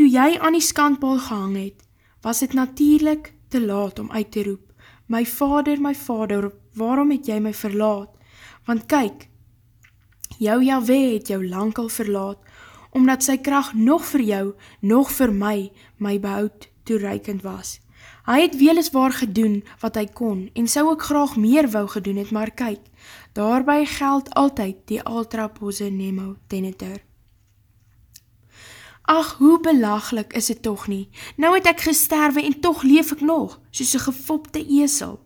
Toe jy aan die skandpaal gehang het, was het natuurlijk te laat om uit te roep, My vader, my vader, waarom het jy my verlaat? Want kyk, jou Yahweh het jou lang al verlaat, omdat sy kracht nog vir jou, nog vir my, my behoud toereikend was. Hy het weliswaar gedoen wat hy kon, en sou ek graag meer wou gedoen het, maar kyk, daarby geld altyd die ultra pose nemo teneter. Ach, hoe belaglik is het toch nie. Nou het ek gesterwe en toch leef ek nog, soos een gefopte esel.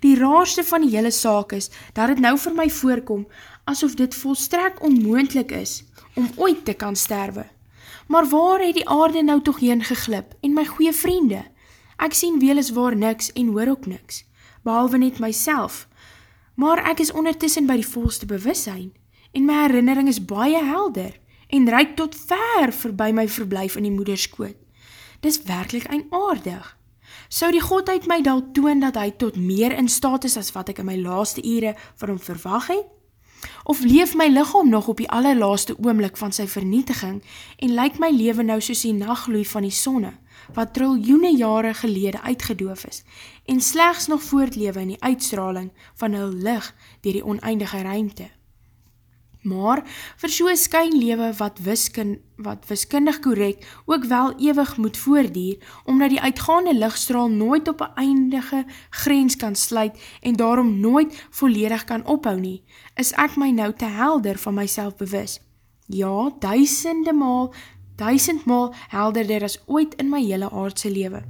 Die raarste van die hele saak is, dat het nou vir my voorkom, asof dit volstrek onmoendlik is, om ooit te kan sterwe. Maar waar het die aarde nou toch heen geglip, en my goeie vriende? Ek sien weliswaar niks en hoor ook niks, behalwe net myself, maar ek is ondertussen by die volste bewussein, en my herinnering is baie helder, en reik tot ver verby my verblijf in die moederskoot. Dis werkelijk einaardig. Sou die God uit my dal toon dat hy tot meer in staat is as wat ek in my laaste ure van hom verwag het? Of leef my lichaam nog op die allerlaaste oomlik van sy vernietiging en lyk my leven nou soos die nachtloei van die sonne, wat triljoene jare gelede uitgedoof is en slechts nog voortlewe in die uitstraling van hul licht dier die oneindige ruimte? Maar vir so skyn lewe wat, wiskin, wat wiskundig korek ook wel ewig moet voordier, omdat die uitgaande lichtstraal nooit op een eindige grens kan sluit en daarom nooit volledig kan ophou nie, is ek my nou te helder van myself bewus. Ja, duisende maal, duisend maal helderder as ooit in my hele aardse lewe.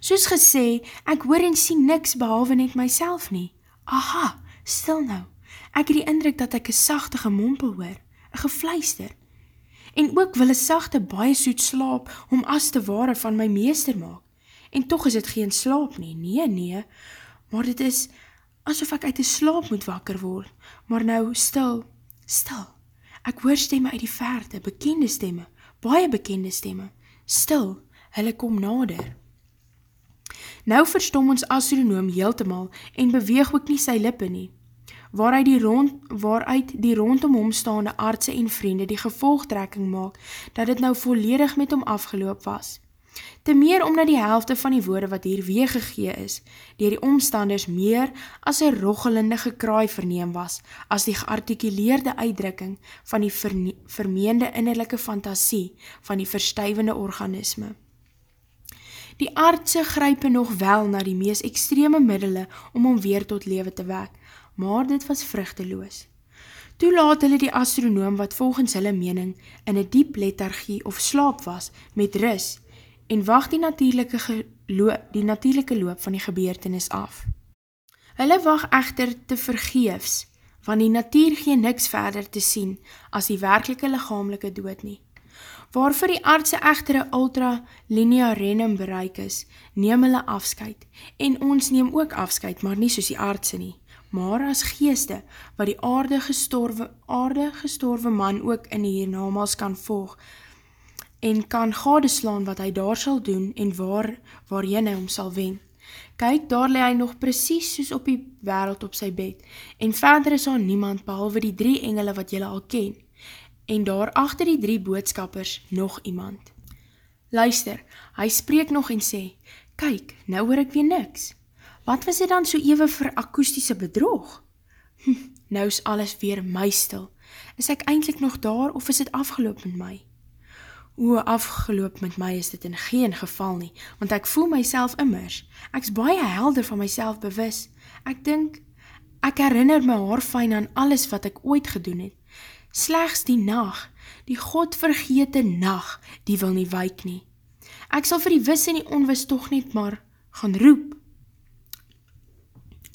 Soos gesê, ek hoor en sien niks behalwe net myself nie. Aha, stil nou ek het die indruk dat ek een sachte gemompel hoor, een gefluister, en ook wil een sachte baie soet slaap om as te ware van my meester maak, en toch is het geen slaap nie, nee, nee, maar dit is asof ek uit die slaap moet wakker word, maar nou stil, stil, ek hoor stemme uit die verte, bekende stemme, baie bekende stemme, stil, hulle kom nader. Nou verstom ons astronoom heeltemaal en beweeg ook nie sy lippe nie, waaruit die, rond, waaruit die rondom homstaande artse en vriende die gevolgtrekking maak, dat het nou volledig met hom afgeloop was. Te meer omdat die helfte van die woorde wat hier weeggegee is, dier die omstanders meer as een rochelende gekraai verneem was, as die geartikuleerde uitdrukking van die vermeende innerlijke fantasie van die verstuivende organisme. Die aardse grype nog wel na die mees extreme middele om om weer tot lewe te wek, maar dit was vruchteloos. Toe laat hulle die astronoom wat volgens hulle mening in een diep lethargie of slaap was met ris en wacht die natuurlijke, die natuurlijke loop van die gebeurtenis af. Hulle wacht echter te vergeefs, want die natuur gee niks verder te sien as die werkelike lichamelike dood nie. Waarvoor die aardse echtere ultra linea renum bereik is, neem hulle afskuit en ons neem ook afskuit, maar nie soos die aardse nie maar as geeste, wat die aarde gestorwe, aarde gestorwe man ook in die hiernamaals kan volg, en kan gadeslaan wat hy daar sal doen, en waar, waarheen hy hom sal wen. Kyk, daar le hy nog precies soos op die wereld op sy bed, en verder is daar niemand, behalwe die drie engele wat jylle al ken, en daar achter die drie boodskappers nog iemand. Luister, hy spreek nog en sê, kyk, nou hoor ek weer niks, Wat was dit dan so ewe vir akoestiese bedrog? Hm, nou is alles weer my stil. Is ek eindelijk nog daar of is dit afgeloop met my? O, afgeloop met my is dit in geen geval nie, want ek voel myself immers. Ek is baie helder van myself bewus. Ek dink, ek herinner my haarfijn aan alles wat ek ooit gedoen het. Slechts die nacht, die godvergete nacht, die wil nie wyk nie. Ek sal vir die wis en die onwis toch niet maar gaan roep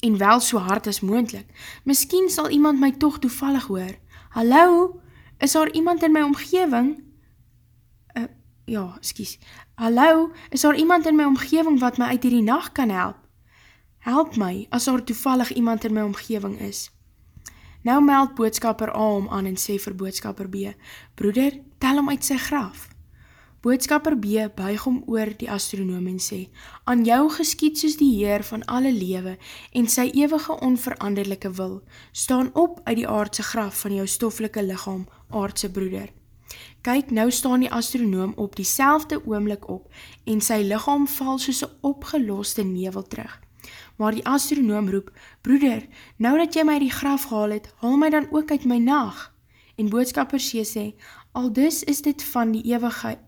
en wel so hard as moendlik. Miskien sal iemand my toch toevallig hoor. Hallo, is daar iemand in my omgeving? Uh, ja, skies. Hallo, is daar iemand in my omgeving wat my uit hierdie nacht kan help? Help my, as daar toevallig iemand in my omgeving is. Nou meld boodskapper A om aan en sê vir boodskapper B, Broeder, tel hom uit sy graf. Boodskapper B buig om oor die astronoom en sê, Aan jou geskiet soos die Heer van alle lewe en sy ewige onveranderlijke wil, staan op uit die aardse graf van jou stoffelike lichaam, aardse broeder. Kyk, nou staan die astronoom op die selfde oomlik op en sy lichaam val soos een opgeloste nevel terug. Maar die astronoom roep, Broeder, nou dat jy my die graf gehaal het, haal my dan ook uit my naag. En boodskapper sê sê, al dis is dit van die eeuwigheid,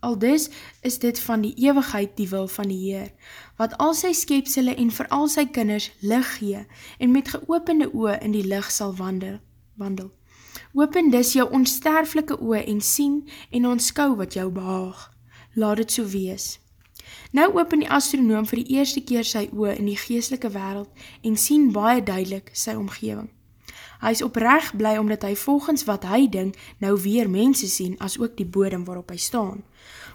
al, al dis is dit van die eeuwigheid die wil van die Heer, wat al sy skepsele en vir al sy kinders lig gee en met geopende oe in die lig sal wandel. wandel. Open dis jou onsterflike oe en sien en onskou wat jou behaag. Laat het so wees. Nou open die astronoom vir die eerste keer sy oe in die geestelike wereld en sien baie duidelik sy omgeving. Hy is oprecht bly omdat hy volgens wat hy ding nou weer mense sien as ook die bodem waarop hy staan.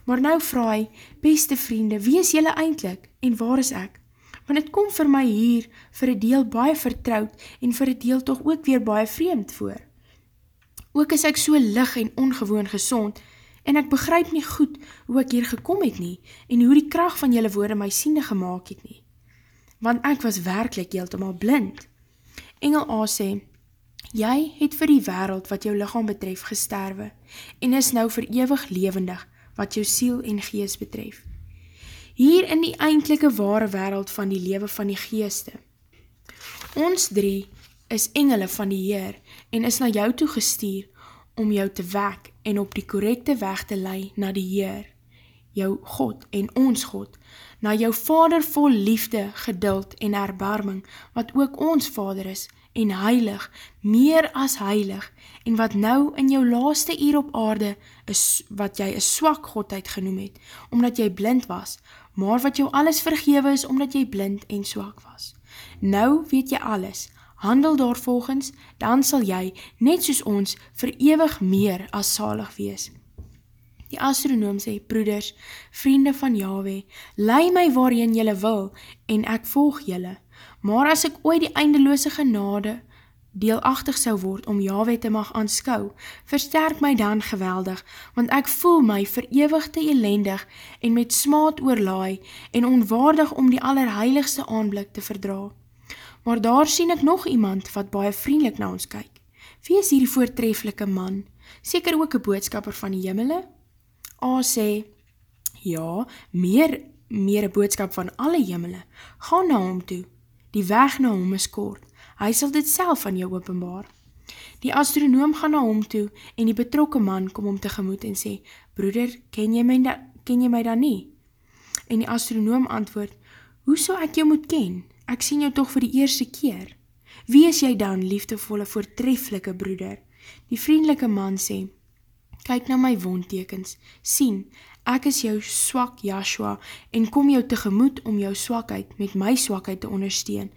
Maar nou vraag hy, beste vriende, wie is jylle eindelijk en waar is ek? Want het kom vir my hier vir een deel baie vertrouwd en vir een deel toch ook weer baie vreemd voor. Ook is ek so lig en ongewoon gezond, en ek begryp nie goed hoe ek hier gekom het nie, en hoe die kracht van jylle woorde my siende gemaakt het nie. Want ek was werkelijk heeltemaal blind. Engel A sê, jy het vir die wereld wat jou lichaam betref gesterwe, en is nou vir ewig levendig wat jou siel en gees betref. Hier in die eindelike ware wereld van die lewe van die geeste. Ons drie is engele van die Heer en is na jou toe gestuur om jou te wek en op die korrekte weg te lei na die Heer, jou God en ons God, na jou Vader vol liefde, geduld en erbarming, wat ook ons Vader is, en heilig, meer as heilig, en wat nou in jou laaste uur op aarde is, wat jy een swak Godheid genoem het, omdat jy blind was, maar wat jou alles vergewe is, omdat jy blind en swak was. Nou weet jy alles, handel daarvolgens, dan sal jy, net soos ons, verewig meer as salig wees. Die astronoom sê, broeders, vriende van Yahweh, lei my waarin jylle wil, en ek volg jylle. Maar as ek ooit die eindeloose genade deelachtig sou word om Yahweh te mag aanskou, versterk my dan geweldig, want ek voel my verewig te elendig en met smaad oorlaai en onwaardig om die allerheiligste aanblik te verdraa. Maar daar sien ek nog iemand wat baie vriendelik na ons kyk. Wie is hierdie voortreffelike man? Seker ook een boodskapper van die jimmele? A sê, ja, meer, meer een boodskap van alle jimmele. Ga na hom toe. Die weg na hom is kort. Hy sal dit self van jou openbaar. Die astronoom gaan na hom toe en die betrokke man kom om tegemoet en sê, Broeder, ken jy my, da, ken jy my dan nie? En die astronoom antwoord, Hoe sal ek jou moet ken? ek sien jou toch vir die eerste keer. Wie is jy dan, liefdevolle, voortreffelike broeder? Die vriendelike man sê, kyk na my wondtekens, sien, ek is jou swak Joshua en kom jou tegemoet om jou swakheid met my swakheid te ondersteun.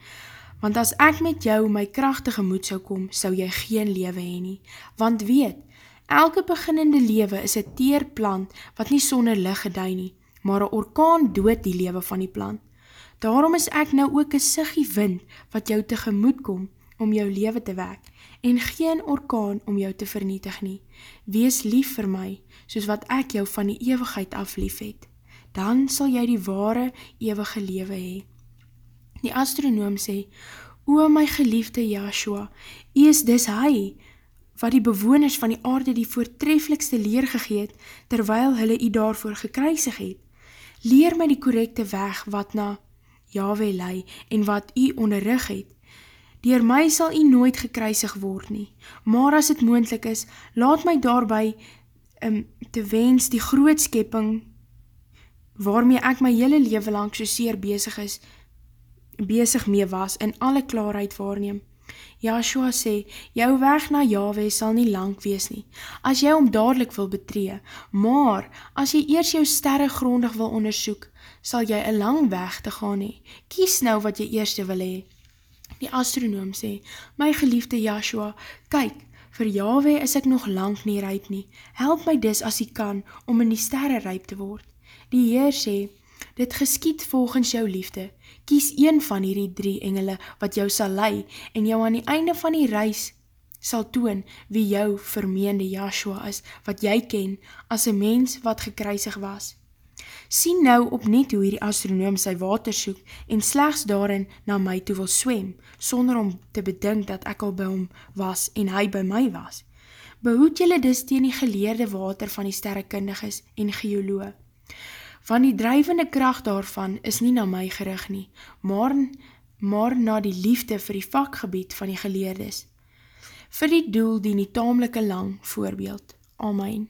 Want as ek met jou my krachtige moed sou kom, sou jy geen lewe heen nie. Want weet, elke beginnende lewe is een teerplant wat nie sonder lig gedei nie, maar een orkaan dood die lewe van die plant. Daarom is ek nou ook een siggie wind wat jou tegemoet kom om jou leven te wek en geen orkaan om jou te vernietig nie. Wees lief vir my, soos wat ek jou van die eeuwigheid af lief het. Dan sal jy die ware eeuwige lewe hee. Die astronoom sê, O my geliefde Joshua, jy is dis hy, wat die bewoners van die aarde die voortreflikste leer gegeet, terwyl hulle jy daarvoor gekruisig het. Leer my die korrekte weg wat na Yahweh lei en wat u onderrig het. Door my sal u nooit gekruisig word nie, maar as het moendlik is, laat my daarby um, te wens die groot skepping waarmee ek my hele leven lang so seer bezig is, bezig mee was en alle klaarheid waarneem. Joshua sê, jou weg na Yahweh sal nie lang wees nie, as jy om dadelijk wil betree, maar as jy eers jou sterre grondig wil onderzoek, sal jy een lang weg te gaan hee. Kies nou wat jy eerste wil hee. Die astronoom sê, my geliefde Joshua, kyk, vir Yahweh is ek nog lang nie ryp nie, help my dis as jy kan, om in die sterre ryp te word. Die Heer sê, dit geskiet volgens jou liefde, kies een van hierdie drie engele wat jou sal lei en jou aan die einde van die reis sal toon wie jou vermeende Joshua is, wat jy ken as een mens wat gekruisig was. Sien nou op net hoe hierdie astronoom sy water soek en slechts daarin na my toe wil swem, sonder om te bedink dat ek al by hom was en hy by my was. behoed jylle dis teen die geleerde water van die sterrekundiges en geoloog. Van die drijvende kracht daarvan is nie na my gerig nie, maar, maar na die liefde vir die vakgebied van die geleerdes. Vir die doel die nie tamelike lang voorbeeld. Amen.